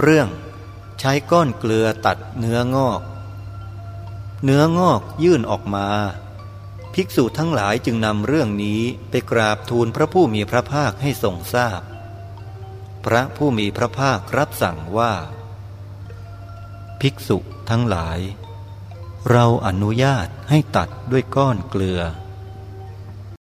เรื่องใช้ก้อนเกลือตัดเนื้องอก เนื้องอกยื่นออกมา ภิกษุทั้งหลายจึงนำเรื่องนี้ไปกราบทูลพระผู้มีพระภาคให้ทรงทราบพพระผู้มีพระภาครับสั่งว่า ภิกษุทั้งหลาย เราอนุญาตให้ตัดด้วยก้อนเกลือ